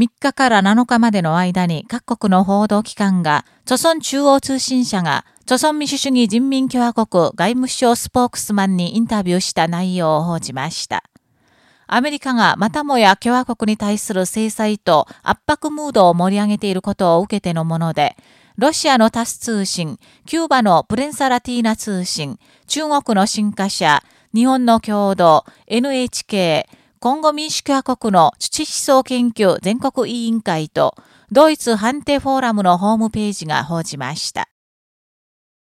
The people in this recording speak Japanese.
3日から7日までの間に各国の報道機関が、著村中央通信社が、著村民主主義人民共和国外務省スポークスマンにインタビューした内容を報じました。アメリカがまたもや共和国に対する制裁と圧迫ムードを盛り上げていることを受けてのもので、ロシアのタス通信、キューバのプレンサラティーナ通信、中国の新華社、日本の共同、NHK、今後民主共和国の土思想研究全国委員会と、ドイツ判定フォーラムのホームページが報じました。